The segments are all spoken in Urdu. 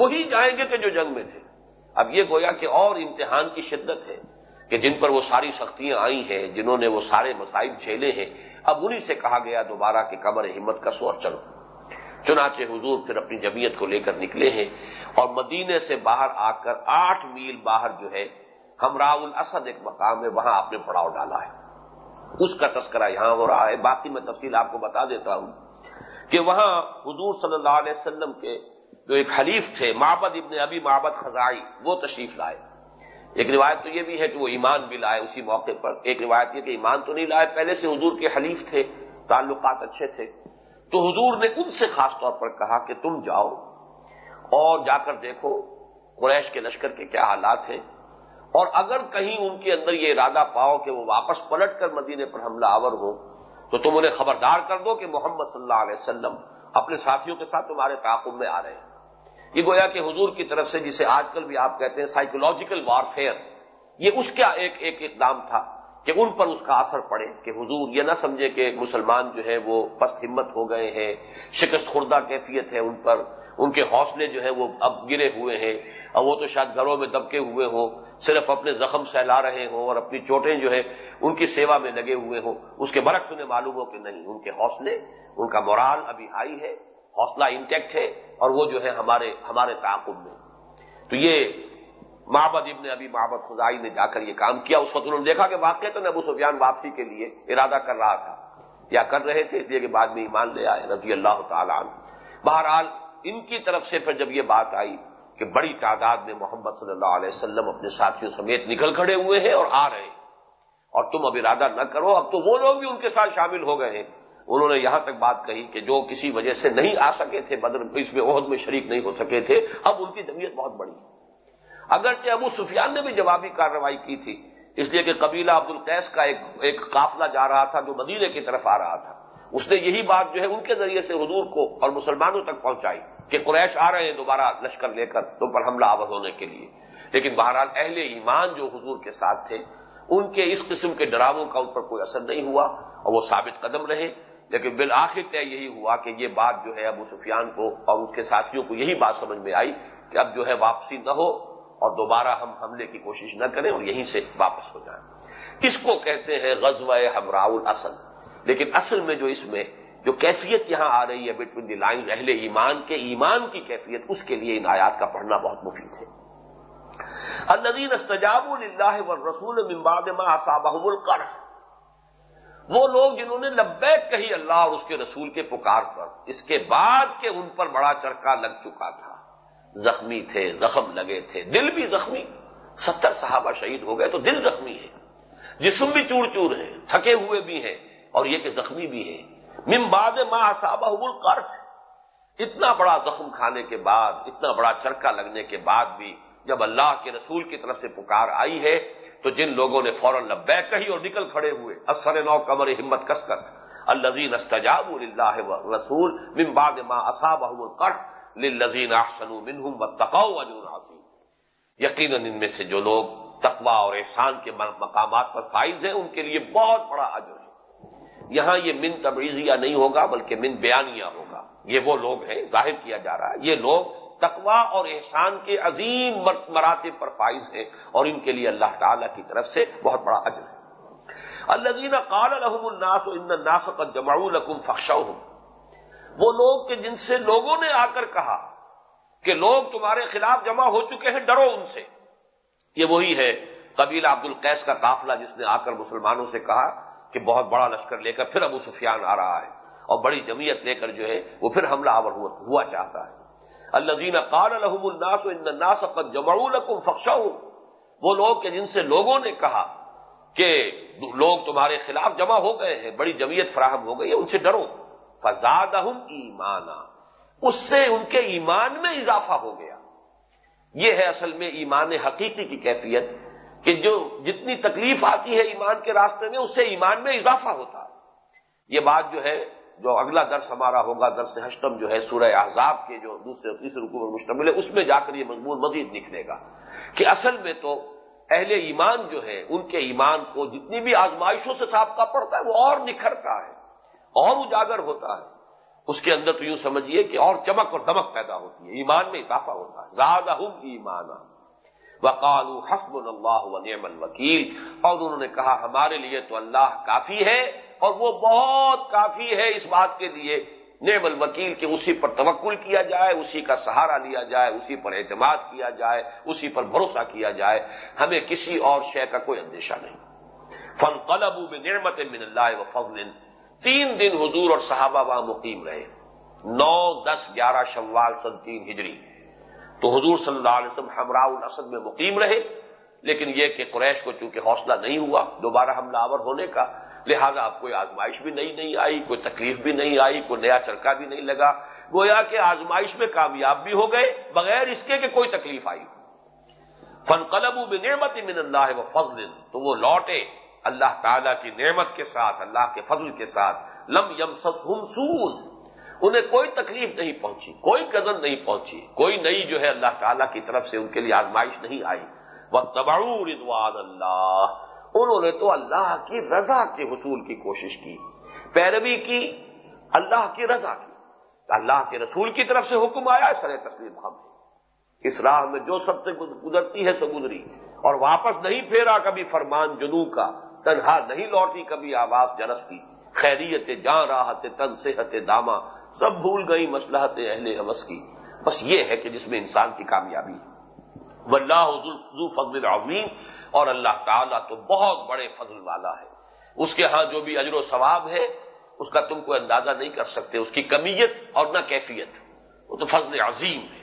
وہی جائیں گے کہ جو جنگ میں تھے۔ اب یہ گویا کہ اور امتحان کی شدت ہے کہ جن پر وہ ساری سختیاں آئی ہیں، جنہوں نے وہ سارے مسائل جھیلے ہیں، اب انہیں سے کہا گیا دوبارہ کہ کمر ہمت کا سور چلو چنانچہ حضور پھر اپنی جمعیت کو لے کر نکلے ہیں اور مدینے سے باہر آ کر آٹھ میل باہر جو ہے ہمراہ الاسد ایک مقام ہے، وہاں آپ نے پڑاؤ ڈالا ہے۔ اس کا تذکرہ یہاں ہو رہا ہے۔ باقی میں تفصیل آپ کو بتا دیتا ہوں کہ وہاں حضور صلی اللہ علیہ وسلم کے جو ایک حلیف تھے محبت ابن ابی محبت خزائی، وہ تشریف لائے۔ ایک روایت تو یہ بھی ہے کہ وہ ایمان بھی لائے اسی موقع پر۔ ایک روایت یہ کہ ایمان تو نہیں لائے، پہلے سے حضور کے حلیف تھے، تعلقات اچھے تھے۔ تو حضور نے ان سے خاص طور پر کہا کہ تم جاؤ اور جا کر دیکھو قریش کے لشکر کے کیا حالات ہیں۔ اور اگر کہیں ان کے اندر یہ ارادہ پاؤ کہ وہ واپس پلٹ کر مدینے پر حملہ آور ہو تو تم انہیں خبردار کر دو کہ محمد صلی اللہ علیہ وسلم اپنے ساتھیوں کے ساتھ تمہارے تعاقب میں آ رہے ہیں۔ یہ گویا کہ حضور کی طرف سے جسے آج کل بھی آپ کہتے ہیں سائیکولوجیکل وارفیئر یہ اس کا ایک ایک اقدام تھا کہ ان پر اس کا اثر پڑے کہ حضور یہ نہ سمجھے کہ مسلمان جو ہے وہ پست ہمت ہو گئے ہیں، شکست خوردہ کیفیت ہے ان پر، ان کے حوصلے جو ہیں وہ اب گرے ہوئے ہیں، اور وہ تو شاید گھروں میں دبکے ہوئے ہوں، صرف اپنے زخم سہلا رہے ہوں اور اپنی چوٹیں جو ہے ان کی سیوا میں لگے ہوئے ہوں۔ اس کے برعکس انہیں معلوم ہو کہ نہیں، ان کے حوصلے، ان کا مورال ابھی ہائی ہے۔ حوصلہ انٹیکٹ ہے اور وہ جو ہے ہمارے ہمارے تعاقب میں۔ تو یہ محبت ابن ابھی محبت خزائی نے جا کر یہ کام کیا۔ اس وقت انہوں نے دیکھا کہ واقع تو ابو سفیان واپسی کے لیے ارادہ کر رہا تھا۔ یا کر رہے تھے، اس لیے کہ بعد میں ایمان لے آئے، رضی اللہ تعالیٰ عنہ۔ بہرحال ان کی طرف سے پھر جب یہ بات آئی کہ بڑی تعداد میں محمد صلی اللہ علیہ وسلم اپنے ساتھیوں سمیت نکل کھڑے ہوئے ہیں اور آ رہے ہیں اور تم اب ارادہ نہ کرو، اب تو وہ لوگ بھی ان کے ساتھ شامل ہو گئے ہیں۔ انہوں نے یہاں تک بات کہی کہ جو کسی وجہ سے نہیں آ سکے تھے بدر، اس میں عہد میں شریک نہیں ہو سکے تھے، اب ان کی جمعیت بہت بڑی اگرچہ ابو سفیان نے بھی جوابی کارروائی کی تھی، اس لیے کہ قبیلہ عبد القیس کا ایک ایک قافلہ جا رہا تھا جو مدینے کی طرف آ رہا تھا۔ اس نے یہی بات جو ہے ان کے ذریعے سے حضور کو اور مسلمانوں تک پہنچائی کہ قریش آ رہے ہیں دوبارہ لشکر لے کر تم پر حملہ آور ہونے کے لیے۔ لیکن بہرحال اہل ایمان جو حضور کے ساتھ تھے، ان کے اس قسم کے ڈراووں کا ان پر کوئی اثر نہیں ہوا اور وہ ثابت قدم رہے۔ لیکن بالآخر طے یہی ہوا کہ یہ بات جو ہے ابو سفیان کو اور اس کے ساتھیوں کو یہی بات سمجھ میں آئی کہ اب جو ہے واپسی نہ ہو اور دوبارہ ہم حملے کی کوشش نہ کریں اور یہیں سے واپس ہو جائیں۔ اس کو کہتے ہیں غزوہ ہمراؤ اصل لیکن اصل میں جو اس میں جو کیفیت یہاں آ رہی ہے بٹوین دی لائن اہل ایمان کے ایمان کی کیفیت، اس کے لیے ان آیات کا پڑھنا بہت مفید ہے۔ الدین استجاب اللہ و رسول ممباد صابہ القر وہ لوگ جنہوں نے لبیک کہی اللہ اور اس کے رسول کے پکار پر، اس کے بعد کہ ان پر بڑا چرکا لگ چکا تھا۔ زخمی تھے، زخم لگے تھے، دل بھی زخمی۔ ستر صحابہ شہید ہو گئے تو دل زخمی ہے۔ جسم بھی چور چور ہے، تھکے ہوئے بھی ہیں اور یہ کہ زخمی بھی ہے ممباد ماں صابہ کر اتنا بڑا زخم کھانے کے بعد، اتنا بڑا چرکا لگنے کے بعد بھی جب اللہ کے رسول کی طرف سے پکار آئی ہے تو جن لوگوں نے فوراً لبیک کہی اور نکل کھڑے ہوئے اثر نو کمر ہمت کس کر۔ الزین استجاب اللہ رسول ممباد ماں اصاب کر للذین احسنوا منہم واتقوا اجر عظیم۔ یقیناً ان میں سے جو لوگ تقوا اور احسان کے مقامات پر فائز ہیں، ان کے لیے بہت بڑا اجر ہے۔ یہاں یہ من تبریزیہ نہیں ہوگا، بلکہ من بیانیہ ہوگا۔ یہ وہ لوگ ہیں، ظاہر کیا جا رہا ہے، یہ لوگ تقوا اور احسان کے عظیم مراتب پر فائز ہیں اور ان کے لیے اللہ تعالی کی طرف سے بہت بڑا اجر ہے۔ الزین قال الحم الناس ان الناس قد جمعوا لكم وہ لوگ کہ جن سے لوگوں نے آ کر کہا کہ لوگ تمہارے خلاف جمع ہو چکے ہیں، ڈرو ان سے۔ یہ وہی ہے قبیل عبد القیس کا قافلہ جس نے آ کر مسلمانوں سے کہا کہ بہت بڑا لشکر لے کر پھر ابو سفیان آ رہا ہے اور بڑی جمعیت لے کر جو ہے وہ پھر حملہ آور ہوا چاہتا ہے۔ الزین قال الحم الناس الناس قد جمعوا لكم فخشوا وہ لوگ کہ جن سے لوگوں نے کہا کہ لوگ تمہارے خلاف جمع ہو گئے ہیں، بڑی جمعیت فراہم ہو گئی ہے، ان سے ڈرو۔ فزاد ایمانا۔ اس سے ان کے ایمان میں اضافہ ہو گیا۔ یہ ہے اصل میں ایمان حقیقی کی کیفیت کہ جو جتنی تکلیف آتی ہے ایمان کے راستے میں، اس سے ایمان میں اضافہ ہوتا۔ ہے یہ بات جو ہے جو اگلا درس ہمارا ہوگا، درس حشتم جو ہے سورہ احزاب کے جو دوسرے، تیسرے رکو میں مشتمل ہے، اس میں جا کر یہ مضمون مزید نکلے گا کہ اصل میں تو اہل ایمان جو ہے ان کے ایمان کو جتنی بھی آزمائشوں سے سابقہ پڑتا ہے، وہ اور نکھرتا ہے، اور اجاگر ہوتا ہے۔ اس کے اندر تو یوں سمجھیے کہ اور چمک اور دمک پیدا ہوتی ہے، ایمان میں اضافہ ہوتا ہے۔ زیادہ ایمان وقال حسب اللہ و نعم الوکیل۔ اور انہوں نے کہا، ہمارے لیے تو اللہ کافی ہے اور وہ بہت کافی ہے اس بات کے لیے، نعم الوکیل کہ اسی پر توکل کیا جائے، اسی کا سہارا لیا جائے، اسی پر اعتماد کیا جائے، اسی پر بھروسہ کیا جائے، ہمیں کسی اور شے کا کوئی اندیشہ نہیں۔ فن قلب نعمت من اللہ و فضل۔ تین دن حضور اور صحابہ وہاں مقیم رہے۔ نو، دس، گیارہ شوال سن تین ہجری۔ تو حضور صلی اللہ علیہ وسلم ہمراہ الاسد میں مقیم رہے، لیکن یہ کہ قریش کو چونکہ حوصلہ نہیں ہوا، دوبارہ حملہ آور ہونے کا لہذا اب کوئی آزمائش بھی نہیں نہیں آئی، کوئی تکلیف بھی نہیں آئی، کوئی نیا چرکا بھی نہیں لگا۔ گویا کہ آزمائش میں کامیاب بھی ہو گئے، بغیر اس کے کہ کوئی تکلیف آئی۔ فن قلب میں نعمت من اللہ و فضل۔ تو وہ لوٹے اللہ تعالی کی نعمت کے ساتھ، اللہ کے فضل کے ساتھ۔ لم یم سون انہیں کوئی تکلیف نہیں پہنچی، کوئی قدر نہیں پہنچی، کوئی نئی جو ہے اللہ تعالیٰ کی طرف سے ان کے لیے آزمائش نہیں آئی۔ وہ تباڑ اللہ۔ انہوں نے تو اللہ کی رضا کے حصول کی کوشش کی، پیروی کی، اللہ کی رضا کی۔ اللہ کے رسول کی طرف سے حکم آیا سر تسلیم ہم اس راہ میں جو سب سے گزرتی ہے سو گزری۔ اور واپس نہیں پھیرا کبھی فرمان جنو کا، تنہا نہیں لوٹی کبھی آواز جرس کی۔ خیریت جان، راحت تن، صحت داما۔ سب بھول گئی مسلحت اہل حوث کی۔ بس یہ ہے کہ جس میں انسان کی کامیابی ذو فضل العظیم۔ اور اللہ تعالیٰ تو بہت بڑے فضل والا ہے۔ اس کے ہاں جو بھی اجر و ثواب ہے، اس کا تم کو اندازہ نہیں کر سکتے۔ اس کی کمیت اور نہ کیفیت۔ وہ تو فضل عظیم ہے۔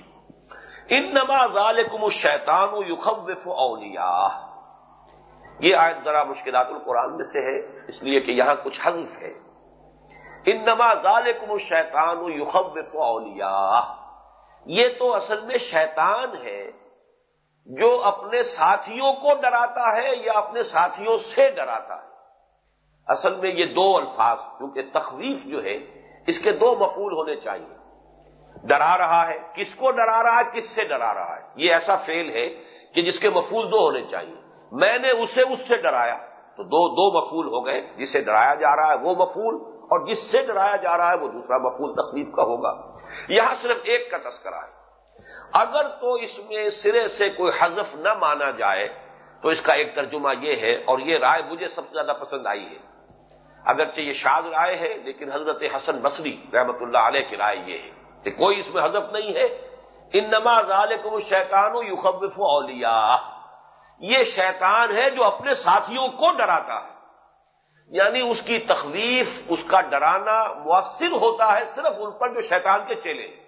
ان نماز الشیطان و یوخوف اولیا یہ آیت ذرا مشکلات القرآن میں سے ہے، اس لیے کہ یہاں کچھ حذف ہے۔ ان نماز الشیطان و یوخوف اولیا یہ تو اصل میں شیطان ہے۔ جو اپنے ساتھیوں کو ڈراتا ہے یا اپنے ساتھیوں سے ڈراتا ہے۔ اصل میں یہ دو الفاظ کیونکہ تخویف جو ہے، اس کے دو مفول ہونے چاہیے۔ ڈرا رہا ہے، کس کو ڈرا رہا ہے، کس سے ڈرا رہا ہے۔ یہ ایسا فیل ہے کہ جس کے مفول دو ہونے چاہیے۔ میں نے اسے اس سے ڈرایا۔ تو دو دو مفول ہو گئے، جسے ڈرایا جا رہا ہے وہ مفول اور جس سے ڈرایا جا رہا ہے وہ دوسرا مفول تخلیف کا ہوگا۔ یہاں صرف ایک کا تذکرہ ہے۔ اگر تو اس میں سرے سے کوئی حذف نہ مانا جائے، تو اس کا ایک ترجمہ یہ ہے، اور یہ رائے مجھے سب سے زیادہ پسند آئی ہے۔ اگرچہ یہ شاد رائے ہے، لیکن حضرت حسن بصری رحمت اللہ علیہ کی رائے یہ ہے کہ کوئی اس میں حذف نہیں ہے۔ ان نماز علیکم شیطان و یوخف اولیا یہ شیطان ہے جو اپنے ساتھیوں کو ڈراتا ہے۔ یعنی اس کی تخلیف اس کا ڈرانا مؤثر ہوتا ہے صرف ان پر جو شیطان کے چیلے۔ ہیں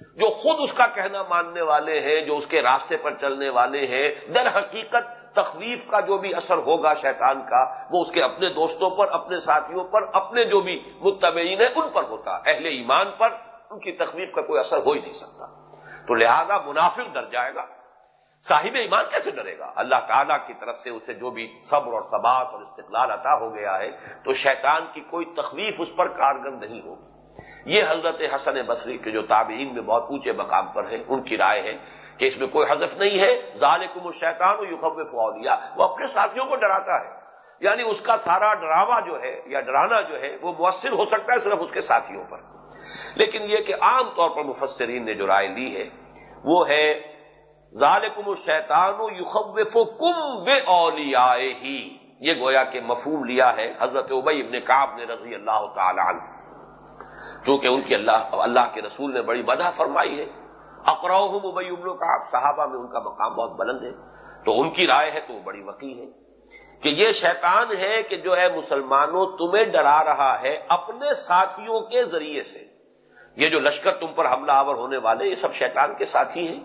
جو خود اس کا کہنا ماننے والے ہیں، جو اس کے راستے پر چلنے والے ہیں، در حقیقت تخویف کا جو بھی اثر ہوگا شیطان کا، وہ اس کے اپنے دوستوں پر، اپنے ساتھیوں پر، اپنے جو بھی متبعین ہیں، ان پر ہوتا اہل ایمان پر ان کی تخویف کا کوئی اثر ہو ہی نہیں سکتا۔ تو لہذا منافق ڈر جائے گا۔ صاحب ایمان کیسے ڈرے گا؟ اللہ تعالیٰ کی طرف سے اسے جو بھی صبر اور ثبات اور استقلال عطا ہو گیا ہے، تو شیطان کی کوئی تخویف اس پر کارگر نہیں ہوگی۔ یہ حضرت حسن بصری کے جو تابعین میں بہت اونچے مقام پر ہیں، ان کی رائے ہے کہ اس میں کوئی حذف نہیں ہے۔ ظالکم الشیطان و یوخب فولیا وہ اپنے ساتھیوں کو ڈراتا ہے۔ یعنی اس کا سارا ڈراوا جو ہے یا ڈرانا جو ہے، وہ مؤثر ہو سکتا ہے صرف اس کے ساتھیوں پر۔ لیکن یہ کہ عام طور پر مفسرین نے جو رائے لی ہے، وہ ہے ظالکم الشیطان و یوخب کم بے اولیا ہی یہ گویا کہ مفہوم لیا ہے۔ حضرت ابئی ابن کاب نے رضی اللہ تعالی عنہ چونکہ ان کی اللہ اللہ کے رسول نے بڑی بدہ فرمائی ہے۔ اقرا مبئی ابلو کا صحابہ میں ان کا مقام بہت بلند ہے۔ تو ان کی رائے ہے تو وہ بڑی وقی ہے کہ یہ شیطان ہے کہ جو ہے مسلمانوں تمہیں ڈرا رہا ہے اپنے ساتھیوں کے ذریعے سے۔ یہ جو لشکر تم پر حملہ آور ہونے والے، یہ سب شیطان کے ساتھی ہیں۔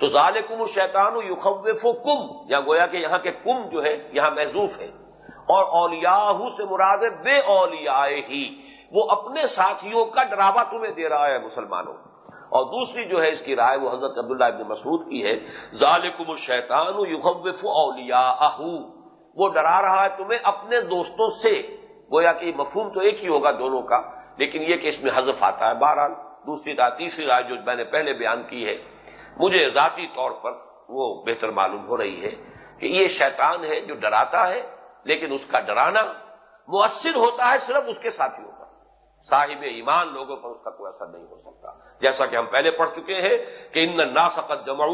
تو ظال کم شیطان یوخوف کم یا گویا کہ یہاں کے کم جو ہے، یہاں محضوف ہے۔ اور اولیاء سے مراد بے اولیاء ہی۔ وہ اپنے ساتھیوں کا ڈراوا تمہیں دے رہا ہے مسلمانوں۔ اور دوسری جو ہے اس کی رائے وہ حضرت عبداللہ ابن مسعود کی ہے ظالکم الشیطان یوخف اولیا وہ ڈرا رہا ہے تمہیں اپنے دوستوں سے۔ گویا کہ مفہوم تو ایک ہی ہوگا دونوں کا، لیکن یہ کہ اس میں حذف آتا ہے بہرحال۔ دوسری رائے، تیسری رائے جو میں نے پہلے بیان کی ہے، مجھے ذاتی طور پر وہ بہتر معلوم ہو رہی ہے کہ یہ شیطان ہے جو ڈراتا ہے، لیکن اس کا ڈرانا مؤثر ہوتا ہے صرف اس کے ساتھیوں کا صاحب ایمان لوگوں پر اس کا کوئی اثر نہیں ہو سکتا۔ جیسا کہ ہم پہلے پڑھ چکے ہیں کہ ان نا سقت جمع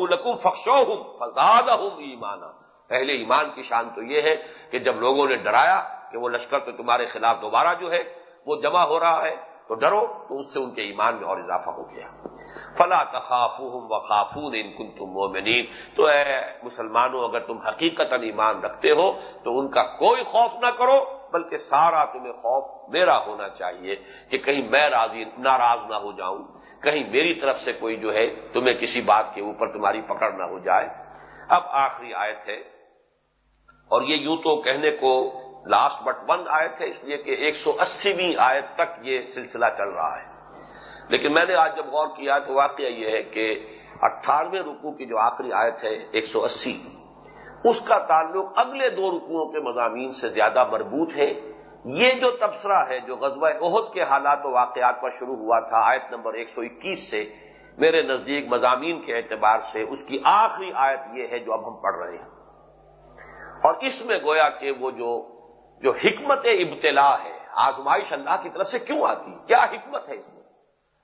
فخشو ہوں فضاد ہوں ایمانا۔ پہلے ایمان کی شان تو یہ ہے کہ جب لوگوں نے ڈرایا کہ وہ لشکر تو تمہارے خلاف دوبارہ جو ہے وہ جمع ہو رہا ہے تو ڈرو تو اس سے ان کے ایمان میں اور اضافہ ہو گیا۔ فلا تخاف و خافون ان کن تم مومنین تو اے مسلمانوں، اگر تم حقیقت ایمان رکھتے ہو تو ان کا کوئی خوف نہ کرو۔ بلکہ سارا تمہیں خوف میرا ہونا چاہیے کہ کہیں میں راضی ناراض نہ ہو جاؤں۔ کہیں میری طرف سے کوئی جو ہے تمہیں کسی بات کے اوپر تمہاری پکڑ نہ ہو جائے۔ اب آخری آیت ہے۔ اور یہ یوں تو کہنے کو لاسٹ بٹ ون آیت ہے، اس لیے کہ ایک سو اسیویں آیت تک یہ سلسلہ چل رہا ہے۔ لیکن میں نے آج جب غور کیا تو واقعہ یہ ہے کہ اٹھارہویں رکو کی جو آخری آیت ہے، ایک سو اسی۔ اس کا تعلق اگلے دو رکوؤں کے مضامین سے زیادہ مربوط ہے۔ یہ جو تبصرہ ہے جو غزوہ عہد کے حالات و واقعات پر شروع ہوا تھا آیت نمبر ایک سو اکیس سے، میرے نزدیک مضامین کے اعتبار سے اس کی آخری آیت یہ ہے جو اب ہم پڑھ رہے ہیں۔ اور اس میں گویا کہ وہ جو جو حکمت ابتلا ہے، آزمائش اللہ کی طرف سے کیوں آتی؟ کیا حکمت ہے اس میں؟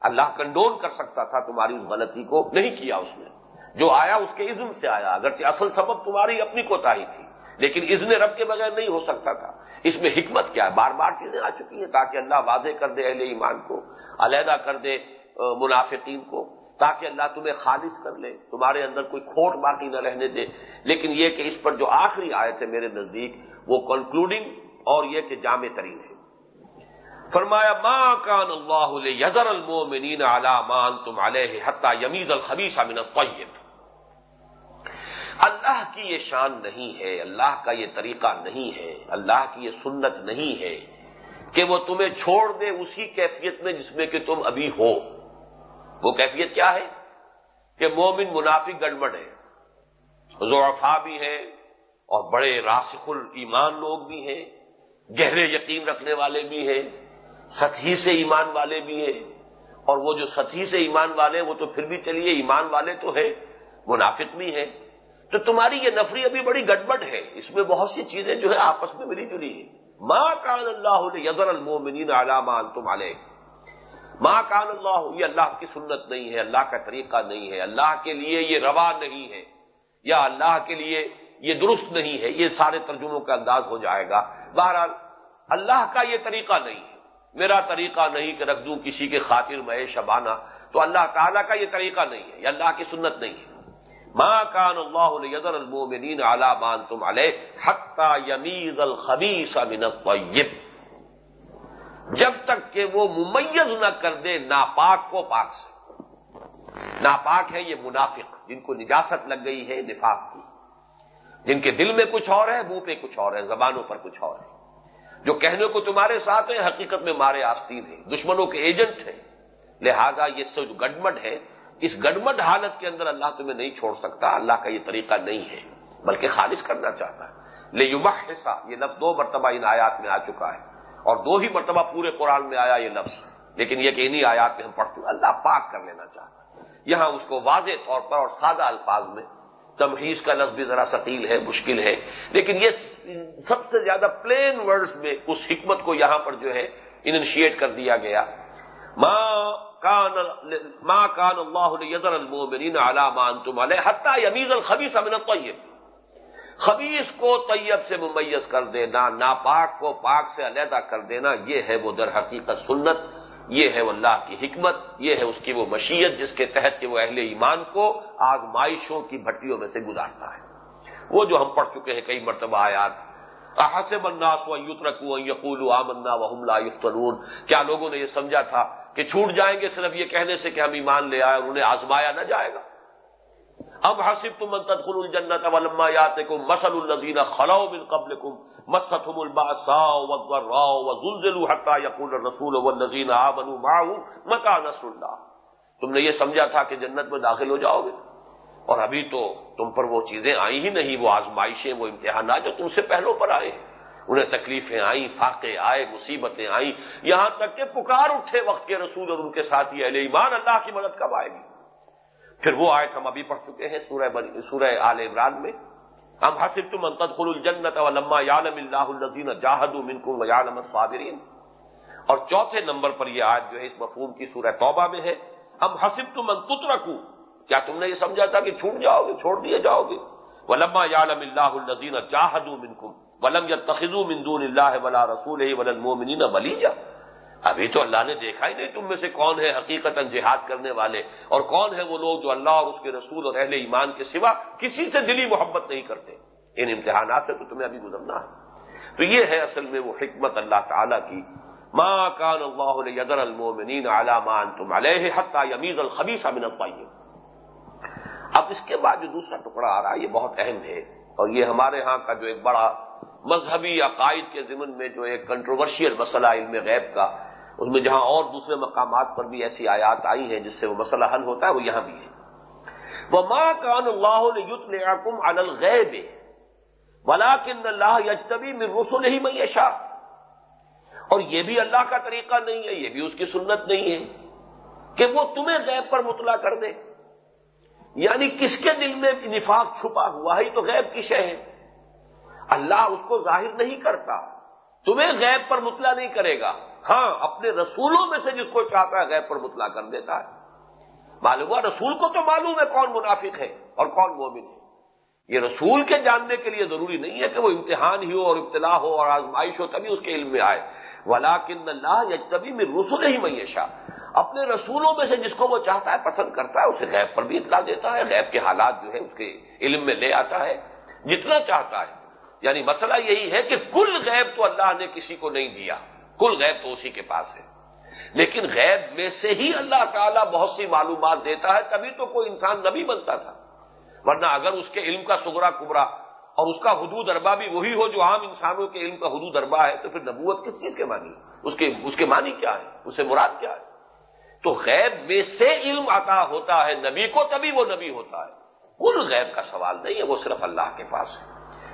اللہ کنڈول کر سکتا تھا تمہاری اس غلطی کو، نہیں کیا اس نے۔ جو آیا اس کے عزم سے آیا، اگرچہ اصل سبب تمہاری اپنی کوتا ہی تھی، لیکن اذن رب کے بغیر نہیں ہو سکتا تھا۔ اس میں حکمت کیا ہے؟ بار بار چیزیں آ چکی ہیں تاکہ اللہ واضح کر دے اہل ایمان کو، علیحدہ کر دے منافقین کو، تاکہ اللہ تمہیں خالص کر لے، تمہارے اندر کوئی کھوٹ باقی نہ رہنے دے۔ لیکن یہ کہ اس پر جو آخری آیت ہے میرے نزدیک، وہ کنکلوڈنگ اور یہ کہ جامع ترین ہے۔ فرمایا، ما کان اللہ یزر المومنین علی مان تم علیہ حتی یمیز الخبیث من الطیب. اللہ کی یہ شان نہیں ہے، اللہ کا یہ طریقہ نہیں ہے، اللہ کی یہ سنت نہیں ہے کہ وہ تمہیں چھوڑ دے اسی کیفیت میں جس میں کہ تم ابھی ہو۔ وہ کیفیت کیا ہے؟ کہ مومن منافق گڑبڑ ہے۔ ضعفا بھی ہے اور بڑے راسخ ایمان لوگ بھی ہیں۔ گہرے یقین رکھنے والے بھی ہیں۔ سطحی سے ایمان والے بھی ہیں۔ اور وہ جو سطحی سے ایمان والے ہیں، وہ تو پھر بھی چلیے، ایمان والے تو ہے منافق بھی ہیں۔ تو تمہاری یہ نفری ابھی بڑی گڑبڑ ہے۔ اس میں بہت سی چیزیں جو ہے آپس میں ملی جلی ہیں۔ ماں کان اللہ یزر المومنین علام تم علیہ ماں کان اللہ یہ اللہ کی سنت نہیں ہے، اللہ کا طریقہ نہیں ہے۔ اللہ کے لیے یہ روا نہیں ہے۔ یا اللہ کے لیے یہ درست نہیں ہے۔ یہ سارے ترجموں کا انداز ہو جائے گا۔ بہرحال، اللہ کا یہ طریقہ نہیں ہے۔ میرا طریقہ نہیں کہ رکھ دوں کسی کے خاطر میں شبانہ۔ تو اللہ تعالیٰ کا یہ طریقہ نہیں ہے، یہ اللہ کی سنت نہیں ہے۔ ماں کان اللہ یدر المومنین اعلی مان تم علیہ یمیز الخبیس من الطیب جب تک کہ وہ ممیز نہ کر دے ناپاک کو پاک سے۔ ناپاک ہے یہ منافق جن کو نجاست لگ گئی ہے نفاق کی۔ جن کے دل میں کچھ اور ہے، منہ پہ کچھ اور ہے، زبانوں پر کچھ اور ہے۔ جو کہنے کو تمہارے ساتھ ہیں، حقیقت میں مارے آستین ہیں۔ دشمنوں کے ایجنٹ ہیں۔ لہذا یہ جو گڈمڈ ہے اس گڈمڈ حالت کے اندر اللہ تمہیں نہیں چھوڑ سکتا، اللہ کا یہ طریقہ نہیں ہے، بلکہ خارج کرنا چاہتا ہے۔ لے یوبا حصہ یہ لفظ دو مرتبہ ان آیات میں آ چکا ہے، اور دو ہی مرتبہ پورے قرآن میں آیا یہ لفظ۔ لیکن یہ کہ انہیں آیات میں ہم پڑھتے ہیں، اللہ پاک کر لینا چاہتا ہے۔ یہاں اس کو واضح طور پر اور سادہ الفاظ میں تمہیز کا لفظ بھی ذرا ثقیل ہے، مشکل ہے۔ لیکن یہ سب سے زیادہ پلین ورڈز میں اس حکمت کو یہاں پر جو ہے انشیٹ کر دیا گیا۔ ماں کان اللہ یزر المومنین علام تم علیہ حتہ یمیز الخبیس امن طیب خبیص کو طیب سے ممیز کر دینا، ناپاک کو پاک سے علیحدہ کر دینا، یہ ہے وہ در حقیقت سنت، یہ ہے وہ اللہ کی حکمت، یہ ہے اس کی وہ مشیت جس کے تحت کہ وہ اہل ایمان کو آزمائشوں کی بھٹیوں میں سے گزارتا ہے۔ وہ جو ہم پڑھ چکے ہیں، کئی مرتبہ آیات حسب الناس و یوت رکھوں یقول آمنا و حملہ یفتنون؟ کیا لوگوں نے یہ سمجھا تھا کہ چھوٹ جائیں گے صرف یہ کہنے سے کہ ہم ایمان لے آئے اور انہیں آزمایا نہ جائے گا؟ اب حسب تم تدخل الجنت ولما یات کو مسل النزین خلاؤ بن قبل کم مستم الباسا راؤ و زلزل حقا یقول رسول و نزین آ اللہ؟ تم نے یہ سمجھا تھا کہ جنت میں داخل ہو جاؤ گے۔ اور ابھی تو تم پر وہ چیزیں آئی ہی نہیں، وہ آزمائشیں، وہ امتحانات جو تم سے پہلوں پر آئے ہیں۔ انہیں تکلیفیں آئیں، فاقے آئے، مصیبتیں آئیں۔ یہاں تک کہ پکار اٹھے وقت کے رسول اور ان کے ساتھ ہی اہل ایمان اللہ کی مدد کب آئے گی؟ پھر وہ آیت ہم ابھی پڑھ چکے ہیں سورہ سورہ آل عمران میں۔ ہم حاصل تم خل الجنت و لما یالم اللہ الزین جاہد منکم صابرین اور چوتھے نمبر پر یہ آج جو ہے اس مفہوم کی سورہ توبہ میں ہے۔ اب حسب تم انتت رکھوں کیا تم نے یہ سمجھا تھا کہ چھوٹ جاؤ گے؟ چھوڑ دیے جاؤ گے۔ ولما یالم اللہ النزین چاہد منکم ولم یا تخذ مندون اللہ ولا رسول ولن مومنین ولیجا ابھی تو اللہ نے دیکھا ہی نہیں تم میں سے کون ہے حقیقت جہاد کرنے والے اور کون ہے وہ لوگ جو اللہ اور اس کے رسول اور اہل ایمان کے سوا کسی سے دلی محبت نہیں کرتے۔ ان امتحانات سے تو تمہیں ابھی گزرنا ہے۔ تو یہ ہے اصل میں وہ حکمت اللہ تعالی کی۔ ماں کان اللہ یدر المومنین علامان تم علیہ حتہ یمیز الخبیص من الطیب۔ اب اس کے بعد جو دوسرا ٹکڑا آ رہا ہے، یہ بہت اہم ہے۔ اور یہ ہمارے ہاں کا جو ایک بڑا مذہبی عقائد کے ضمن میں جو ایک کنٹروورشیل مسئلہ علم غیب کا، اس میں جہاں اور دوسرے مقامات پر بھی ایسی آیات آئی ہیں جس سے وہ مسئلہ حل ہوتا ہے، وہ یہاں بھی ہے۔ وہ ماں کان اللہ یوت الغیب ولاکن اللہ یجتبی میں رسول ہی میشا اور یہ بھی اللہ کا طریقہ نہیں ہے، یہ بھی اس کی سنت نہیں ہے کہ وہ تمہیں غیب پر مطلع کر دے۔ یعنی کس کے دل میں نفاق چھپا ہوا ہی تو غیب کی شہ ہے۔ اللہ اس کو ظاہر نہیں کرتا۔ تمہیں غیب پر مطلع نہیں کرے گا۔ ہاں اپنے رسولوں میں سے جس کو چاہتا ہے غیب پر مطلع کر دیتا ہے۔ معلوم ہوا، رسول کو تو معلوم ہے کون منافق ہے اور کون مومن ہے۔ یہ رسول کے جاننے کے لیے ضروری نہیں ہے کہ وہ امتحان ہی ہو اور ابتلا ہو اور آزمائش ہو تبھی اس کے علم میں آئے۔ ولاکن اللہ یا تبھی میں رسول ہی میشا اپنے رسولوں میں سے جس کو وہ چاہتا ہے پسند کرتا ہے، اسے غیب پر بھی اطلاع دیتا ہے، غیب کے حالات جو ہے اس کے علم میں لے آتا ہے۔ جتنا چاہتا ہے۔ یعنی مسئلہ یہی ہے کہ کل غیب تو اللہ نے کسی کو نہیں دیا۔ کل غیب تو اسی کے پاس ہے۔ لیکن غیب میں سے ہی اللہ تعالیٰ بہت سی معلومات دیتا ہے، تبھی تو کوئی انسان نبی بنتا تھا۔ ورنہ اگر اس کے علم کا سگرا کبرا اور اس کا حدود اربا بھی وہی ہو جو عام انسانوں کے علم کا حدود اربا ہے، تو پھر نبوت کس چیز کے معنی اس کے اس کے معنی کیا ہے؟ اسے مراد کیا ہے؟ تو غیب میں سے علم عطا ہوتا ہے، نبی کو تبھی وہ نبی ہوتا ہے۔ کل غیب کا سوال نہیں ہے، وہ صرف اللہ کے پاس ہے۔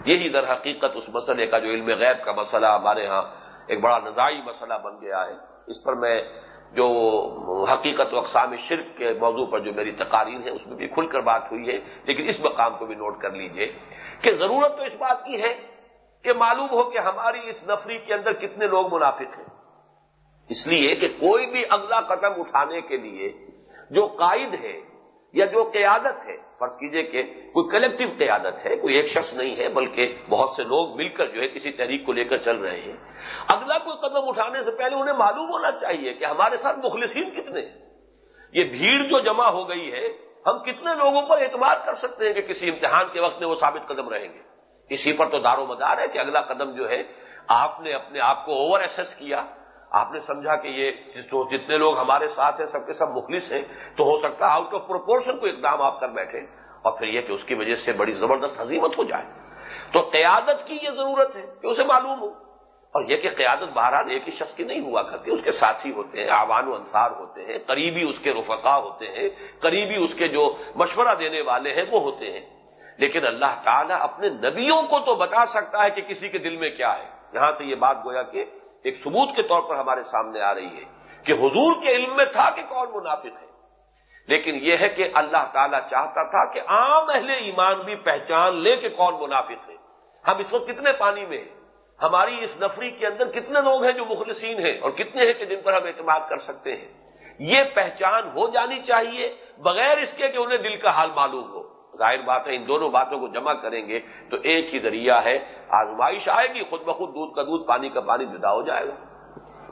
یہی جی در حقیقت اس مسئلے کا جو علم غیب کا مسئلہ ہمارے ہاں ایک بڑا نزائی مسئلہ بن گیا ہے۔ اس پر میں جو حقیقت و اقسام شرک کے موضوع پر جو میری تقاریر ہے، اس میں بھی کھل کر بات ہوئی ہے۔ لیکن اس مقام کو بھی نوٹ کر لیجیے کہ ضرورت تو اس بات کی ہے کہ معلوم ہو کہ ہماری اس نفری کے اندر کتنے لوگ منافق ہیں۔ اس لیے کہ کوئی بھی اگلا قدم اٹھانے کے لیے جو قائد ہے یا جو قیادت ہے، فرض کیجیے کہ کوئی کلیکٹو قیادت ہے، کوئی ایک شخص نہیں ہے، بلکہ بہت سے لوگ مل کر جو ہے کسی تحریک کو لے کر چل رہے ہیں۔ اگلا کوئی قدم اٹھانے سے پہلے انہیں معلوم ہونا چاہیے کہ ہمارے ساتھ مخلصین کتنے ہیں۔ یہ بھیڑ جو جمع ہو گئی ہے، ہم کتنے لوگوں پر اعتماد کر سکتے ہیں کہ کسی امتحان کے وقت میں وہ ثابت قدم رہیں گے۔ اسی پر تو دار و مدار ہے کہ اگلا قدم جو ہے، آپ نے اپنے آپ کو اوور ایسس کیا۔ آپ نے سمجھا کہ یہ جتنے لوگ ہمارے ساتھ ہیں، سب کے سب مخلص ہیں، تو ہو سکتا ہے آؤٹ آف پروپورشن کو اقدام آپ کر بیٹھے اور پھر یہ کہ اس کی وجہ سے بڑی زبردست حضیمت ہو جائے۔ تو قیادت کی یہ ضرورت ہے کہ اسے معلوم ہو۔ اور یہ کہ قیادت بہرحال ایک ہی شخص کی نہیں ہوا کرتی، اس کے ساتھی ہوتے ہیں آوان و انصار ہوتے ہیں، قریبی اس کے رفقا ہوتے ہیں، قریبی اس کے جو مشورہ دینے والے ہیں، وہ ہوتے ہیں۔ لیکن اللہ تعالیٰ اپنے نبیوں کو تو بتا سکتا ہے کہ کسی کے دل میں کیا ہے۔ یہاں سے یہ بات گویا کہ ایک ثبوت کے طور پر ہمارے سامنے آ رہی ہے کہ حضور کے علم میں تھا کہ کون منافق ہے۔ لیکن یہ ہے کہ اللہ تعالیٰ چاہتا تھا کہ عام اہل ایمان بھی پہچان لے کہ کون منافق ہے۔ ہم اس وقت کتنے پانی میں ہیں؟ ہماری اس نفری کے اندر کتنے لوگ ہیں جو مخلصین ہیں اور کتنے ہیں کہ جن پر ہم اعتماد کر سکتے ہیں؟ یہ پہچان ہو جانی چاہیے بغیر اس کے کہ انہیں دل کا حال معلوم ہو۔ ظاہر بات ہے، ان دونوں باتوں کو جمع کریں گے تو ایک ہی ذریعہ ہے، آزمائش آئے گی، خود بخود دودھ کا دودھ، پانی کا پانی جدا ہو جائے گا۔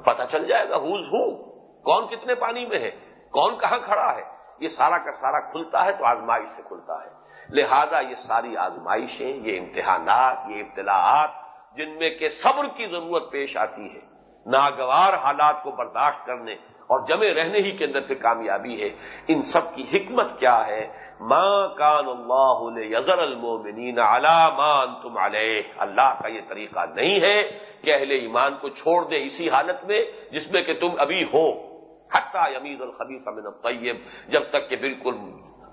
پتہ چل جائے گا ہوز ہو کون کتنے پانی میں ہے؟ کون کہاں کھڑا ہے؟ یہ سارا کا سارا کھلتا ہے تو آزمائش سے کھلتا ہے۔ لہذا یہ ساری آزمائشیں، یہ امتحانات، یہ ابتلاعات، جن میں کہ صبر کی ضرورت پیش آتی ہے، ناگوار حالات کو برداشت کرنے اور جمے رہنے ہی کے اندر پھر کامیابی ہے۔ ان سب کی حکمت کیا ہے؟ ماں کان اللہ یزر المومنین علام تم علیہ اللہ کا یہ طریقہ نہیں ہے کہ اہل ایمان کو چھوڑ دے اسی حالت میں جس میں کہ تم ابھی ہو۔ حتہ یمیز الخبیث امن الطیب، جب تک کہ بالکل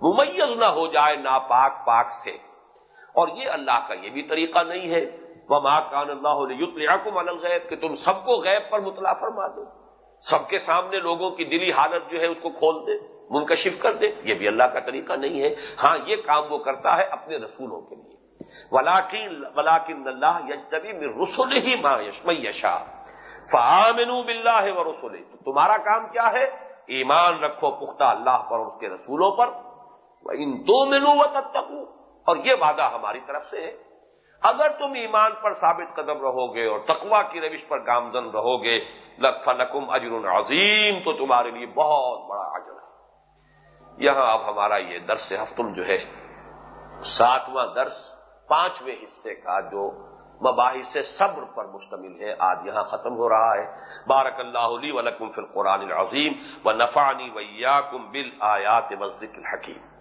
ممیز نہ ہو جائے، ناپاک پاک سے۔ اور یہ اللہ کا یہ بھی طریقہ نہیں ہے۔ وہ ماں کان اللہ یوتم الغیب، کہ تم سب کو غیب پر مطلع فرما دو۔ سب کے سامنے لوگوں کی دلی حالت جو ہے اس کو کھول دے، منکشف کر دے۔ یہ بھی اللہ کا طریقہ نہیں ہے۔ ہاں یہ کام وہ کرتا ہے اپنے رسولوں کے لیے۔ ولاکن ولاکن اللہ یجتبی میں رسول ہی یشا فامن بلّہ و رسول تمہارا کام کیا ہے؟ ایمان رکھو پختہ اللہ پر اور اس کے رسولوں پر۔ ان دو منو و تب اور یہ وعدہ ہماری طرف سے ہے۔ اگر تم ایمان پر ثابت قدم رہو گے اور تقوا کی روش پر گامزن رہو گے لطف اجر عظیم تو تمہارے لیے بہت بڑا اجر ہے۔ یہاں اب ہمارا یہ درس ہفتم جو ہے، ساتواں درس، پانچویں حصے کا جو مباحث صبر پر مشتمل ہے، آج یہاں ختم ہو رہا ہے۔ بارک اللہ علی ولکم فی القرآن العظیم و نفانی ویا کم بل آیات مسجد الحکیم۔